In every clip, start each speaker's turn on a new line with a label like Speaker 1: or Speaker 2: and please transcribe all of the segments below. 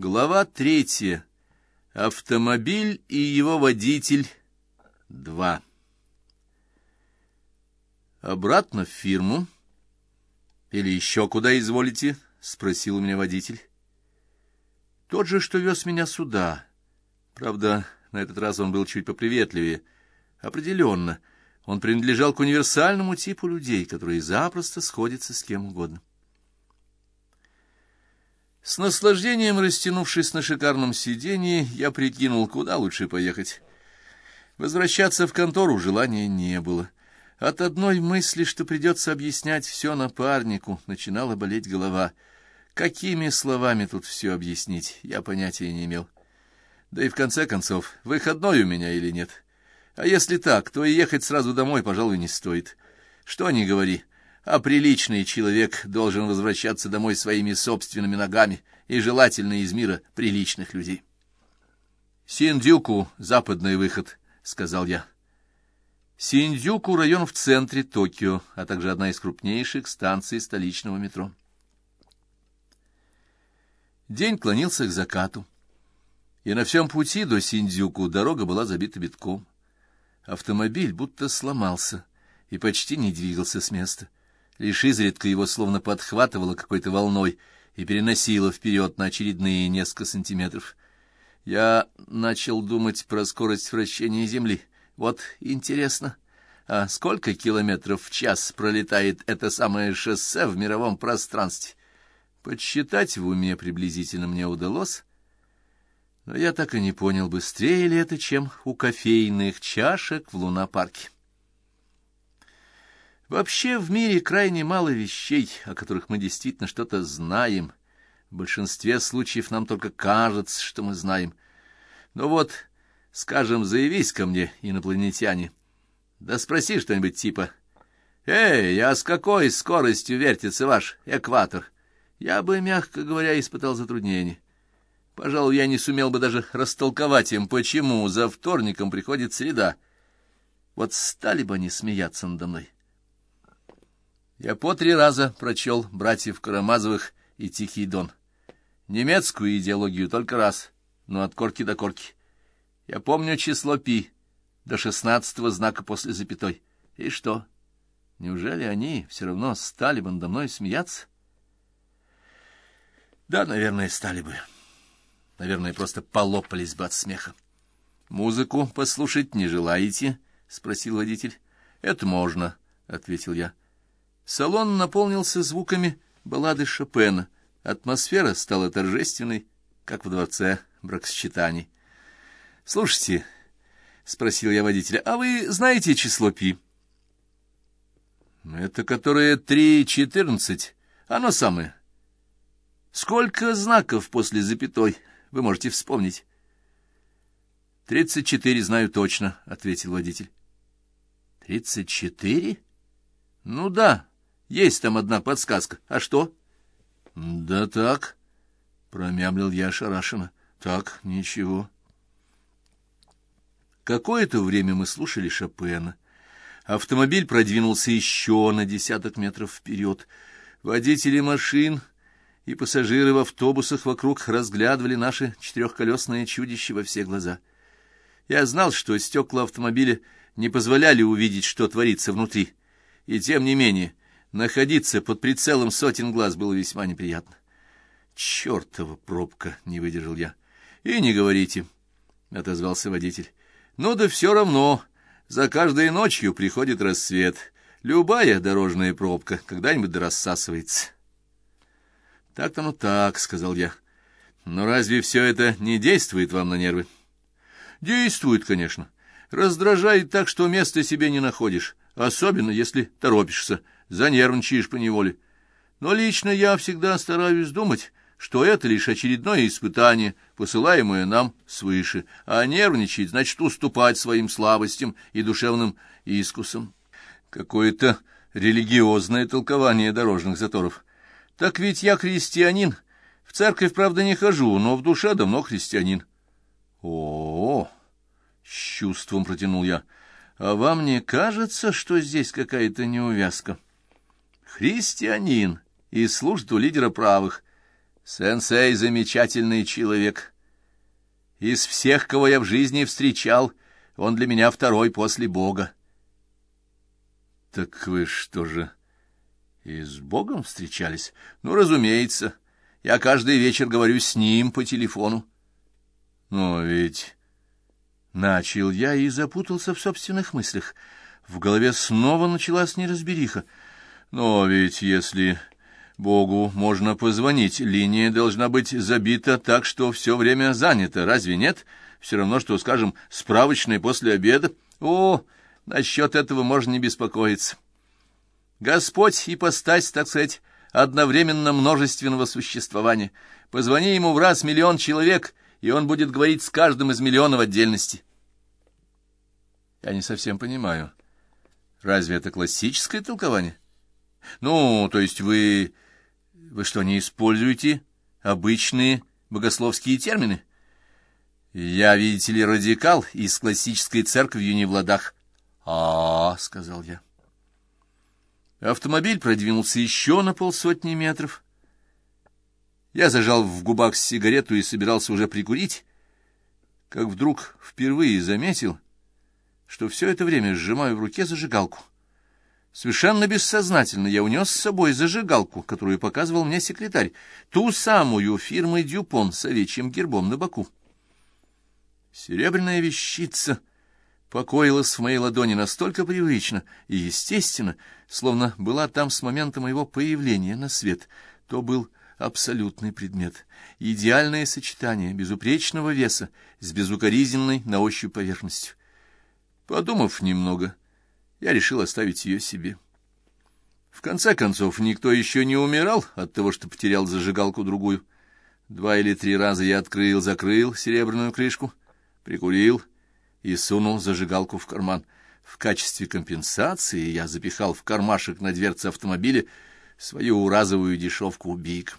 Speaker 1: Глава третья. Автомобиль и его водитель. Два. Обратно в фирму. Или еще куда изволите? — спросил у меня водитель. Тот же, что вез меня сюда. Правда, на этот раз он был чуть поприветливее. Определенно, он принадлежал к универсальному типу людей, которые запросто сходятся с кем угодно. С наслаждением растянувшись на шикарном сиденье, я прикинул, куда лучше поехать. Возвращаться в контору желания не было. От одной мысли, что придется объяснять все напарнику, начинала болеть голова. Какими словами тут все объяснить, я понятия не имел. Да и в конце концов, выходной у меня или нет. А если так, то и ехать сразу домой, пожалуй, не стоит. Что ни говори, а приличный человек должен возвращаться домой своими собственными ногами, и желательно из мира приличных людей. «Синдзюку — западный выход», — сказал я. Синдзюку — район в центре Токио, а также одна из крупнейших станций столичного метро. День клонился к закату, и на всем пути до Синдзюку дорога была забита битком. Автомобиль будто сломался и почти не двигался с места. Лишь изредка его словно подхватывало какой-то волной и переносило вперед на очередные несколько сантиметров. Я начал думать про скорость вращения Земли. Вот интересно, а сколько километров в час пролетает это самое шоссе в мировом пространстве? Подсчитать в уме приблизительно мне удалось, но я так и не понял, быстрее ли это, чем у кофейных чашек в лунопарке. Вообще в мире крайне мало вещей, о которых мы действительно что-то знаем. В большинстве случаев нам только кажется, что мы знаем. Но вот, скажем, заявись ко мне, инопланетяне, да спроси что-нибудь типа «Эй, а с какой скоростью вертится ваш экватор?» Я бы, мягко говоря, испытал затруднение. Пожалуй, я не сумел бы даже растолковать им, почему за вторником приходит среда. Вот стали бы они смеяться надо мной. Я по три раза прочел «Братьев Карамазовых» и «Тихий дон». Немецкую идеологию только раз, но от корки до корки. Я помню число пи до шестнадцатого знака после запятой. И что? Неужели они все равно стали бы надо мной смеяться? Да, наверное, стали бы. Наверное, просто полопались бы от смеха. «Музыку послушать не желаете?» — спросил водитель. «Это можно», — ответил я. Салон наполнился звуками баллады Шопена. Атмосфера стала торжественной, как в дворце бракосчитаний. — Слушайте, — спросил я водителя, — а вы знаете число пи? — Это которое три четырнадцать. Оно самое. Сколько знаков после запятой, вы можете вспомнить? — Тридцать четыре знаю точно, — ответил водитель. — Тридцать четыре? — Ну да, есть там одна подсказка. А что? — Да так, — промямлил я ошарашенно. — Так, ничего. Какое-то время мы слушали Шопена. Автомобиль продвинулся еще на десяток метров вперед. Водители машин и пассажиры в автобусах вокруг разглядывали наше четырехколесное чудище во все глаза. Я знал, что стекла автомобиля не позволяли увидеть, что творится внутри. И тем не менее Находиться под прицелом сотен глаз было весьма неприятно. «Чертова пробка!» — не выдержал я. «И не говорите», — отозвался водитель. «Ну да все равно. За каждой ночью приходит рассвет. Любая дорожная пробка когда-нибудь рассасывается». «Так-то ну так», — сказал я. «Но разве все это не действует вам на нервы?» «Действует, конечно. Раздражает так, что места себе не находишь, особенно если торопишься» занервничаешь поневоле. Но лично я всегда стараюсь думать, что это лишь очередное испытание, посылаемое нам свыше, а нервничать значит уступать своим слабостям и душевным искусам. Какое-то религиозное толкование дорожных заторов. Так ведь я христианин, в церковь, правда, не хожу, но в душе давно христианин. О, -о, -о с чувством протянул я. А вам не кажется, что здесь какая-то неувязка? Христианин и служит у лидера правых. Сенсей замечательный человек. Из всех, кого я в жизни встречал, он для меня второй после Бога. Так вы что же, и с Богом встречались? Ну, разумеется. Я каждый вечер говорю с ним по телефону. Но ведь... Начал я и запутался в собственных мыслях. В голове снова началась неразбериха. Но ведь если Богу можно позвонить, линия должна быть забита так, что все время занято, разве нет? Все равно, что, скажем, справочной после обеда. О, насчет этого можно не беспокоиться. Господь и постать, так сказать, одновременно множественного существования. Позвони ему в раз миллион человек, и он будет говорить с каждым из миллионов отдельности. Я не совсем понимаю. Разве это классическое толкование? Ну, то есть вы вы что, не используете обычные богословские термины? Я, видите ли, радикал и с классической церковью не в ладах. -а сказал я. Автомобиль продвинулся еще на полсотни метров. Я зажал в губах сигарету и собирался уже прикурить, как вдруг впервые заметил, что все это время сжимаю в руке зажигалку. Совершенно бессознательно я унес с собой зажигалку, которую показывал мне секретарь, ту самую фирмы «Дюпон» с овечьим гербом на боку. Серебряная вещица покоилась в моей ладони настолько привычно и естественно, словно была там с момента моего появления на свет. То был абсолютный предмет, идеальное сочетание безупречного веса с безукоризненной на ощупь поверхностью. Подумав немного, — я решил оставить ее себе. В конце концов, никто еще не умирал от того, что потерял зажигалку другую. Два или три раза я открыл-закрыл серебряную крышку, прикурил и сунул зажигалку в карман. В качестве компенсации я запихал в кармашек на дверце автомобиля свою разовую дешевку «Биг».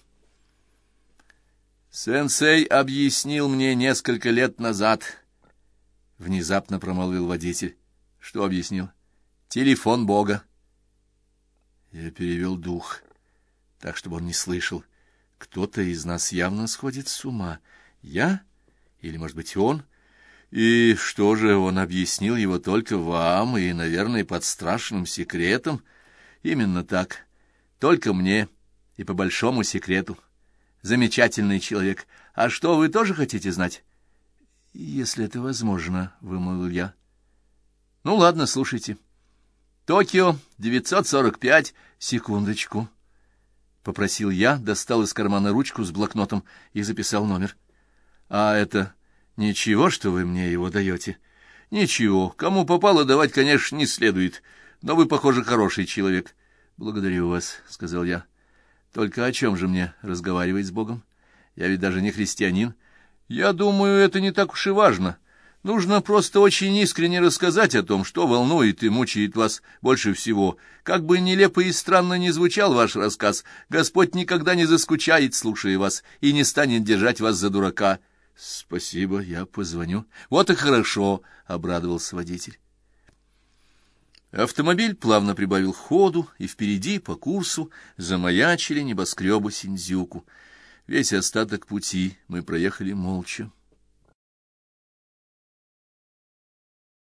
Speaker 1: «Сенсей объяснил мне несколько лет назад», — внезапно промолвил водитель. «Что объяснил?» Телефон Бога. Я перевел дух, так, чтобы он не слышал. Кто-то из нас явно сходит с ума. Я? Или, может быть, он? И что же, он объяснил его только вам и, наверное, под страшным секретом? Именно так. Только мне и по большому секрету. Замечательный человек. А что, вы тоже хотите знать? Если это возможно, — вымолвил я. Ну, ладно, слушайте. — Токио, 945. Секундочку. Попросил я, достал из кармана ручку с блокнотом и записал номер. А это ничего, что вы мне его даете? Ничего. Кому попало давать, конечно, не следует. Но вы, похоже, хороший человек. Благодарю вас, сказал я. Только о чем же мне разговаривать с Богом? Я ведь даже не христианин. Я думаю, это не так уж и важно. — Нужно просто очень искренне рассказать о том, что волнует и мучает вас больше всего. Как бы нелепо и странно ни звучал ваш рассказ, Господь никогда не заскучает, слушая вас, и не станет держать вас за дурака. — Спасибо, я позвоню. — Вот и хорошо, — обрадовался водитель. Автомобиль плавно прибавил ходу, и впереди, по курсу, замаячили небоскребы Синдзюку. Весь остаток пути мы проехали молча.